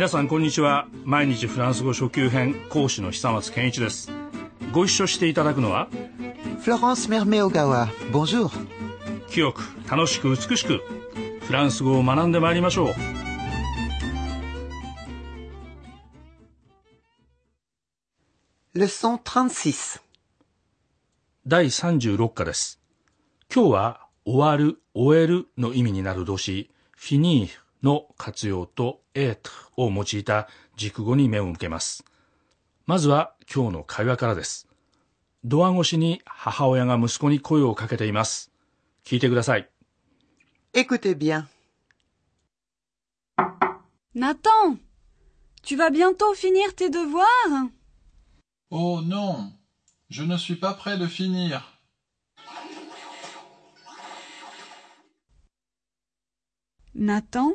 皆さんこんにちは。毎日フランス語初級編講師の久松健一です。ご一緒していただくのは？Florence Mermet-Ogawa, bonjour. 清く楽しく美しくフランス語を学んでまいりましょう。Leçon 36. 第36課です。今日は終わる終えるの意味になる動詞 finir の活用と être を用いた熟語に目を向けますまずは今日の会話からですドア越しに母親が息子に声をかけています聞いてください Écoutez bien. Nathan, tu vas bientôt finir tes devoirs Oh non, je ne suis pas prêt de finir. Nathan,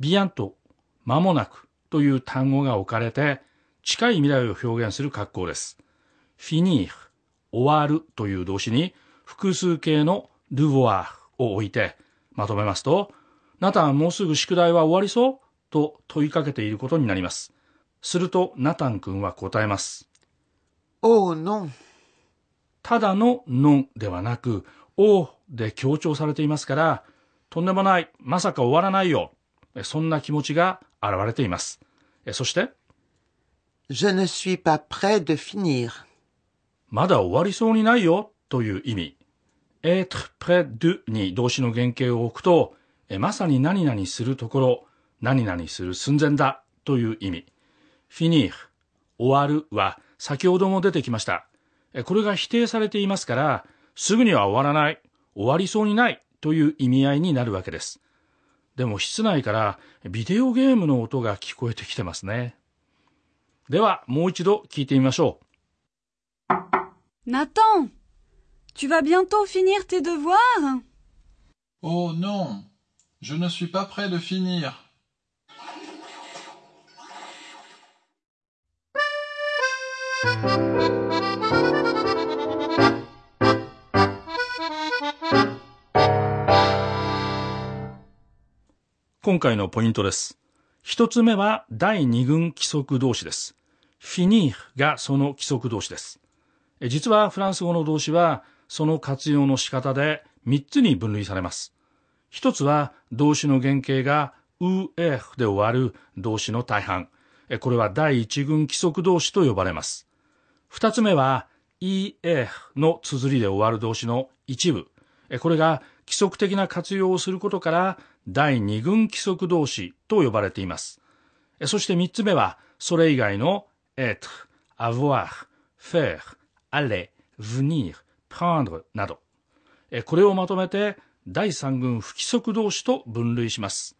ビアント、間もなくという単語が置かれて、近い未来を表現する格好です。フィニーフ、終わるという動詞に、複数形のルヴォアーを置いて、まとめますと、ナタンもうすぐ宿題は終わりそうと問いかけていることになります。すると、ナタン君は答えます。Oh non. ただのノンではなく、おで強調されていますから、とんでもない、まさか終わらないよ。そんな気持ちが現れています。そして、Je ne suis pas prêt de finir. まだ終わりそうにないよという意味。être près de に動詞の原型を置くと、えまさに何々するところ、何々する寸前だという意味。finir、終わるは先ほども出てきました。えこれが否定されていますから、すぐには終わらない、終わりそうにないという意味合いになるわけです。でも室内からビデオゲームの音が聞こえてきてますね。ではもう一度聞いてみましょう。Nathan, tu vas bientôt finir tes devoirs Oh non, je ne suis pas prêt de finir. 今回のポイントです。一つ目は第二群規則動詞です。フィニーがその規則動詞です。実はフランス語の動詞はその活用の仕方で三つに分類されます。一つは動詞の原型がう、えで終わる動詞の大半。これは第一群規則動詞と呼ばれます。二つ目は、い、えの綴りで終わる動詞の一部。これが規則的な活用をすることから、第二群規則動詞と呼ばれています。そして三つ目は、それ以外の être、avoir、faire、aller、venir、prendre など。これをまとめて、第三群不規則動詞と分類します。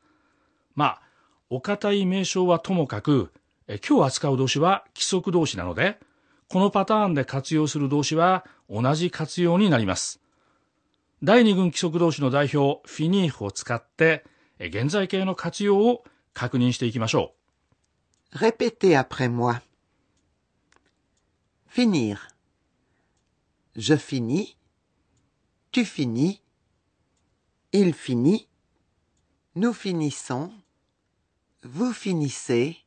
まあ、お堅い名称はともかく、今日扱う動詞は規則動詞なので、このパターンで活用する動詞は同じ活用になります。第二群規則動詞の代表、フィニーフを使って、え現在形の活用を確認していきましょ Répétez après moi. Finir. Je finis. Tu finis. Il finit. Nous finissons. Vous finissez.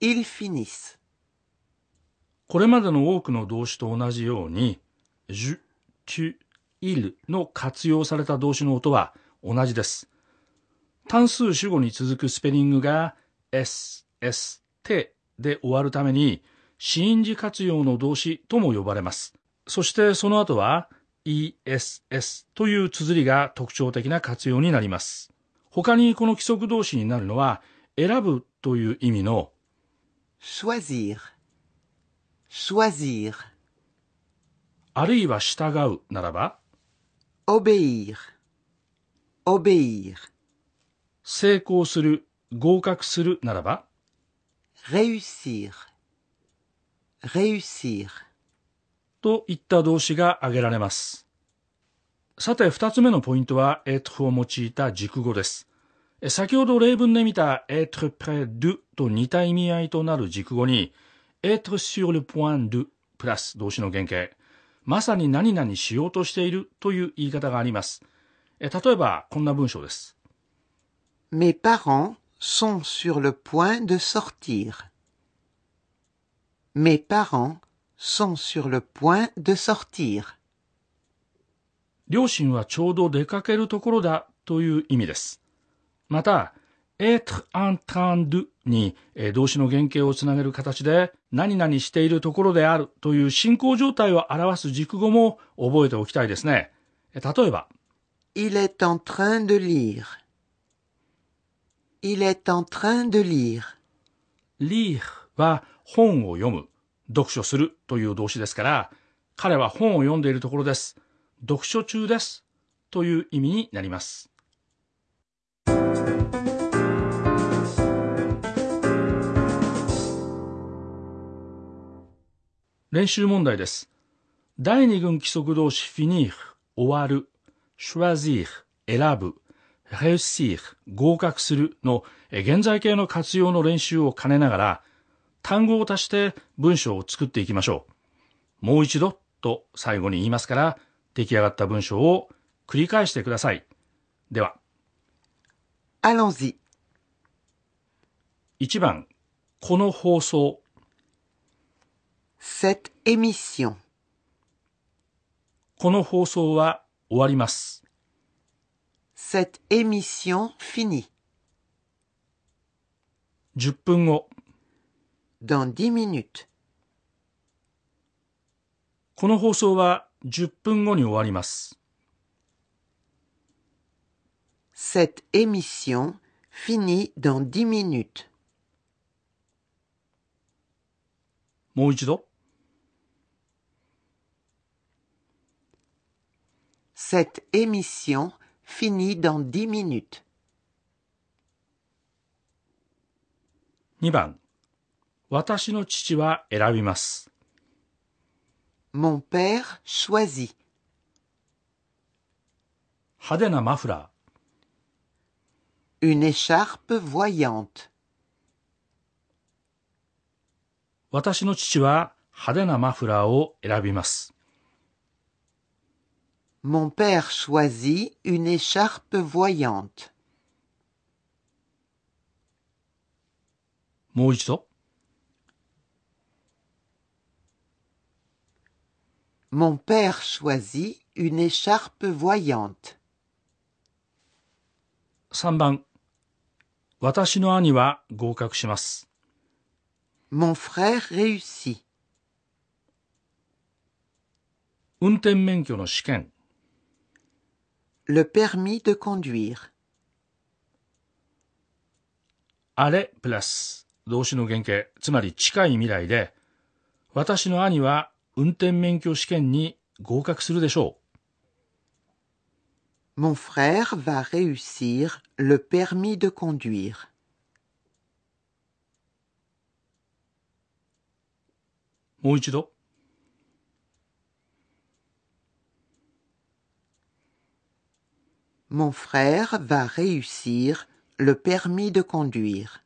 Ils finissent. う。これまでの多くの動詞と同じように、je、tu、il の活用された動詞の音は同じです。単数主語に続くスペリングが s、s、t で終わるために、子音字活用の動詞とも呼ばれます。そしてその後は ESS という綴りが特徴的な活用になります。他にこの規則動詞になるのは、選ぶという意味の choisir, choisir, あるいは従うならば、obéir, obéir, 成功する、合格するならば、réussir, réussir, といった動詞が挙げられます。さて、二つ目のポイントは、être を用いた熟語です。え先ほど例文で見た être près de と似た意味合いとなる熟語に、être sur le point de プラス動詞の原型、まさに何々しようとしているという言い方があります。え例えば、こんな文章です。Mes parents sont sur le point de sortir. Mes parents sont sur le point de sortir. 両親はちょうど出かけるところだという意味です。また、être en train de にえー動詞の原型をつなげる形で何々しているところであるという進行状態を表す熟語も覚えておきたいですね。え例えば、Il est en train de lire. Il est en train de lire. lire は本を読む、読書するという動詞ですから、彼は本を読んでいるところです。読書中です。という意味になります。練習問題です。第二群規則動詞 finir 終わる choisir 選ぶ réussir 合格するのえ現在形の活用の練習を兼ねながら単語を足して文章を作っていきましょう。もう一度と最後に言いますから出来上がった文章を繰り返してください。では、Allons-y. 1番、この放送、Cette émission. この放送は終わります。 Cette émission finit. 10分後、 Dans dix minutes. この放送は10分後に終わります。 Cette émission finit dans dix minutes. もう一度、 Cette émission finit dans dix minutes. 2番、私の父は選びます。 Mon père choisit 派手なマフラー、 une écharpe voyante. 私の父は派手なマフラーを選びます。 Mon père choisit une écharpe voyante. もう一度、 Mon père choisit une écharpe voyante. 3番、私の兄は合格します。 Mon frère réussit. 運転免許の試験、 Le permis de conduire. あれプラス動詞の原型、つまり近い未来で、私の兄は運転免許試験に合格するでしょ Mon frère va réussir le permis de conduire. う。もう一度、Mon frère va réussir le permis de conduire.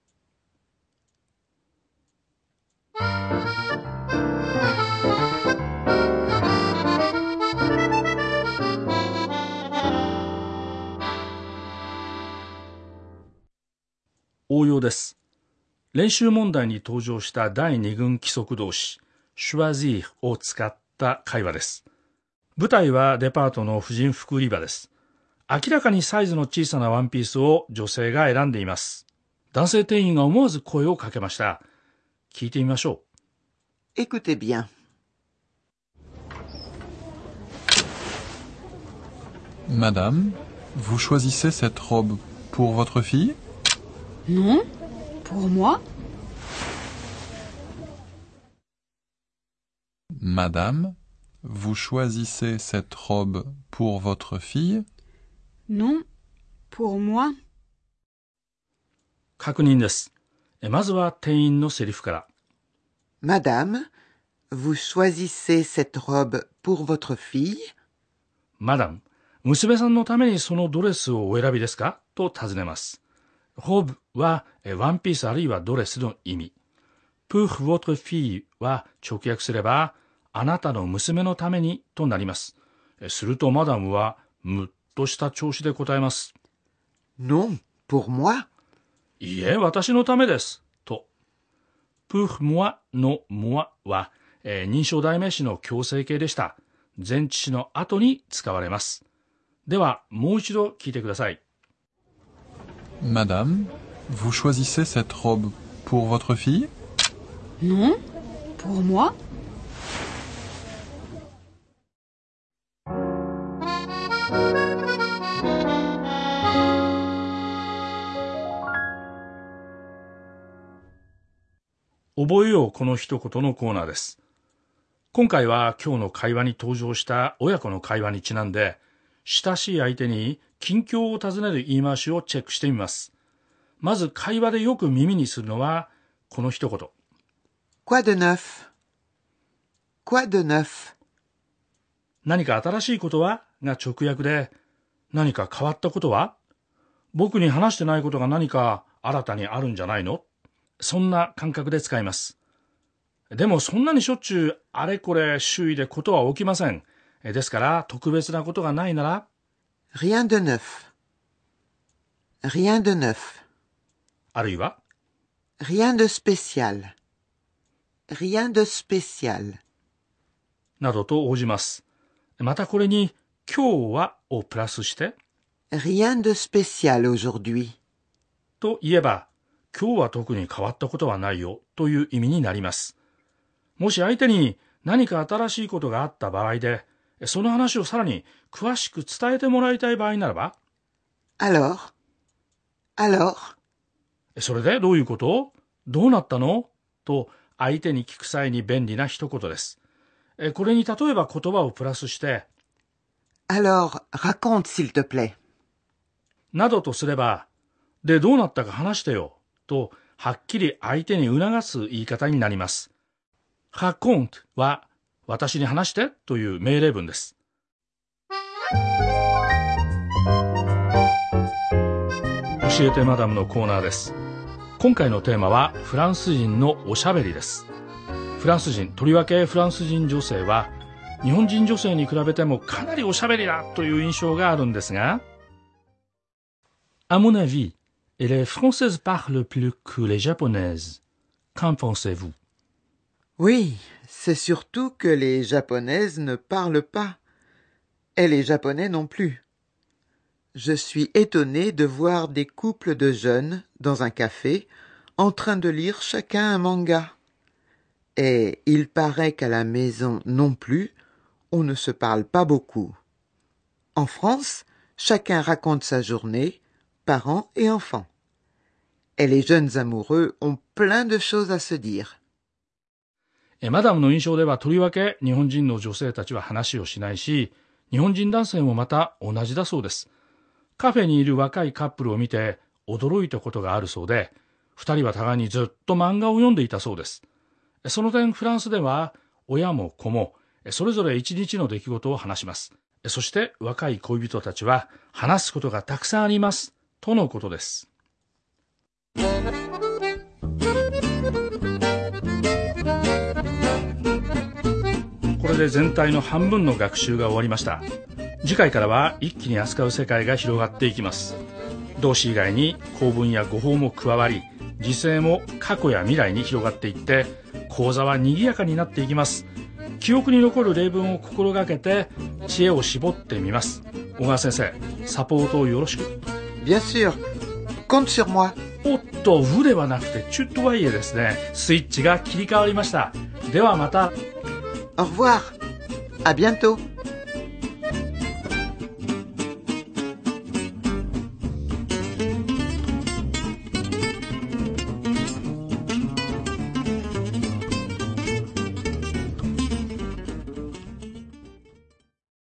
応用です。練習問題に登場した第二群規則動詞、シュワジーを使った会話です。舞台はデパートの婦人服売り場です。明らかにサイズの小さなワンピースを女性が選んでいます。男性店員が思わず声をかけました。聞いてみましょ Écoutez bien. Madame, vous choisissez cette robe pour votre fille Non Pour moi Madame, vous choisissez cette robe pour votre fille Non Pour moi 確認です。えまずは店員のセリフから。Madame, vous choisissez cette robe pour votre fille? マダム、娘さんのためにそのドレスをお選びですか？と尋ねます。ホブはえワンピースあるいはドレスの意味。pour votre fille は直訳すれば、あなたの娘のためにとなります。えするとマダムはむっとした調子で答えます。Non, pour moi. いいえ、私のためです。と。pour moi の moi は、えー認証代名詞の強制形でした。前置詞の後に使われます。では、もう一度聞いてください。Madame, vous choisissez cette robe pour votre fille Non Pour moi 覚えようこの一言のコーナーです。今回は今日の会話に登場した親子の会話にちなんで、親しい相手に近況を尋ねる言い回しをチェックしてみます。まず会話でよく耳にするのはこの一言。Quoi de neuf? Quoi de neuf? 何か新しいことは？が直訳で、何か変わったことは？僕に話してないことが何か新たにあるんじゃないの？そんな感覚で使います。でもそんなにしょっちゅうあれこれ周囲でことは起きません。えですから特別なことがないなら、Rien de neuf. Rien de neuf. あるいは、Rien de spécial. Rien de spécial. などと応じます。またこれに今日はをプラスして、Rien de spécial aujourd'hui. と言えば、今日は特に変わったことはないよという意味になります。もし相手に何か新しいことがあった場合で、その話をさらに詳しく伝えてもらいたい場合ならば、Alors Alors それでどういうこと？どうなったの？と相手に聞く際に便利な一言です。えこれに例えば言葉をプラスして、Alors, raconte s'il te plaît. などとすれば、で、どうなったか話してよ、と、はっきり相手に促す言い方になります。raconte は、私に話してという命令文です。教えてマダムのコーナーです。今回のテーマは、フランス人のおしゃべりです。フランス人、とりわけフランス人女性は、日本人女性に比べてもかなりおしゃべりだという印象があるんですが、À mon avis, et les Françaises parlent plus que les Japonaises. Qu'en pensez-vous? Oui, c'est surtout que les japonaises ne parlent pas. Et les japonais non plus. Je suis étonné de voir des couples de jeunes dans un café en train de lire chacun un manga. Et il paraît qu'à la maison non plus, on ne se parle pas beaucoup. En France, chacun raconte sa journée, parents et enfants. Et les jeunes amoureux ont plein de choses à se dire. えマダムの印象ではとりわけ日本人の女性たちは話をしないし、日本人男性もまた同じだそうです。カフェにいる若いカップルを見て驚いたことがあるそうで、二人は互いにずっと漫画を読んでいたそうです。その点フランスでは親も子もそれぞれ一日の出来事を話します。そして若い恋人たちは話すことがたくさんあります。とのことです。これで全体の半分の学習が終わりました。次回からは一気に扱う世界が広がっていきます。動詞以外に構文や語法も加わり、時勢も過去や未来に広がっていって、講座は賑やかになっていきます。記憶に残る例文を心がけて知恵を絞ってみます。小川先生、サポートをよろしく。Bien sûr. Compte sur moi. おっと、ウではなくてチュットワイエですね。スイッチが切り替わりました。ではまた。Au revoir. À bientôt.